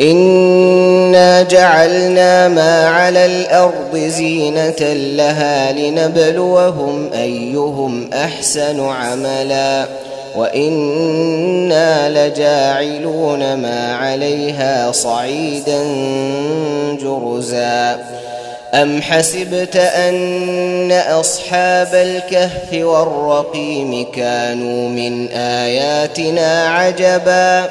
إنا جعلنا ما على الأرض زينة لها لنبلوهم أيهم أحسن عملا وإنا لجاعلون ما عليها صعيدا جرزا أم حسبت أن أصحاب الكهف والرقيم كانوا من آياتنا عجباً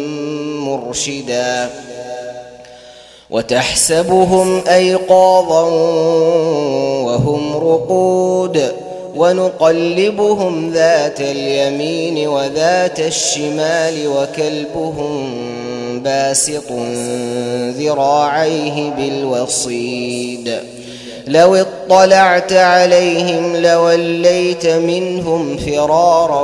مرشدا وتحسبهم أيقاظا وهم رقود ونقلبهم ذات اليمين وذات الشمال وكلبهم باسط ذراعيه بالوصيد لو اطلعت عليهم لوليت منهم فرارا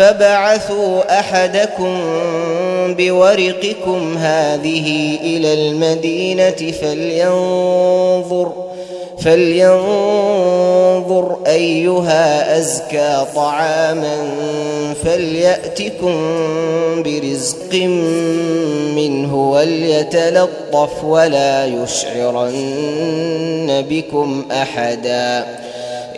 فبعثوا أحدكم بورقكم هذه إلى المدينة فلينظر فلينظر أيها أزكى طعاما فليأتكم برزق منه وليتلطف ولا يشعرن بكم أحدا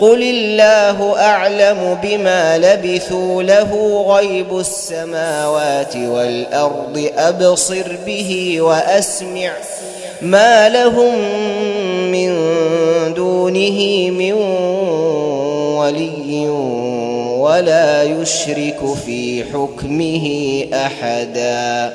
قل الله أعلم بما لبثوا له غيب السماوات والأرض أبصر به وأسمع ما لهم من دونه من ولي ولا يشرك في حكمه أحدا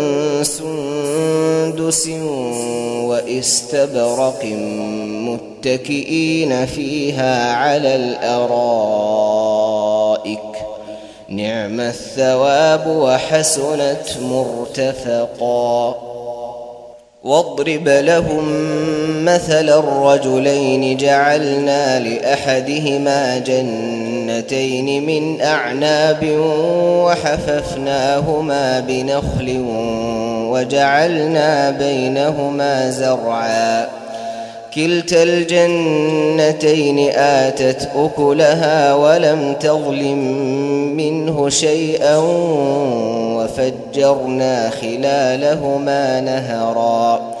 سندس واستبرق متكئين فيها على الأرائك. نعم الثواب وحسنت مرتفقا. واضرب لهم مثل الرجلين جعلنا لأحدهما جنتين من أعناب وحففناهما بنخل وجعلنا بينهما زرعا. كلتا الجنتين آتت أكلها ولم تظلم منه شيئا وفجرنا خلالهما نهرا.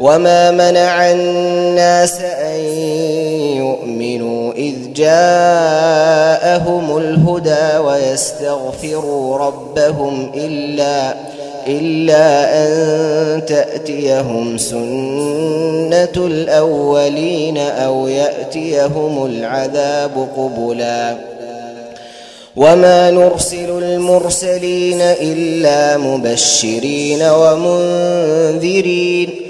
وما منع الناس أن يؤمنوا إذ جاءهم الهدى ويستغفروا ربهم إلا إلا أن تأتيهم سنة الأولين أو يأتيهم العذاب قبلا. وما نرسل المرسلين إلا مبشرين ومنذرين.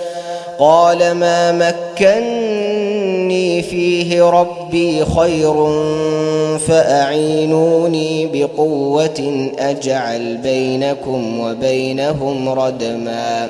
قال ما مكني فيه ربي خير فأعينوني بقوة أجعل بينكم وبينهم ردما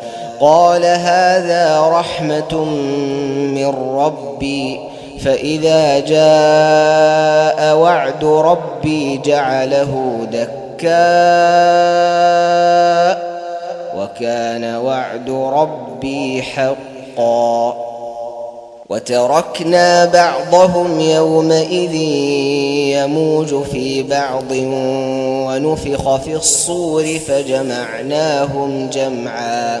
قال هذا رحمة من ربي فإذا جاء وعد ربي جعله دكاء وكان وعد ربي حقا. وتركنا بعضهم يومئذ يموج في بعض ونفخ في الصور فجمعناهم جمعا.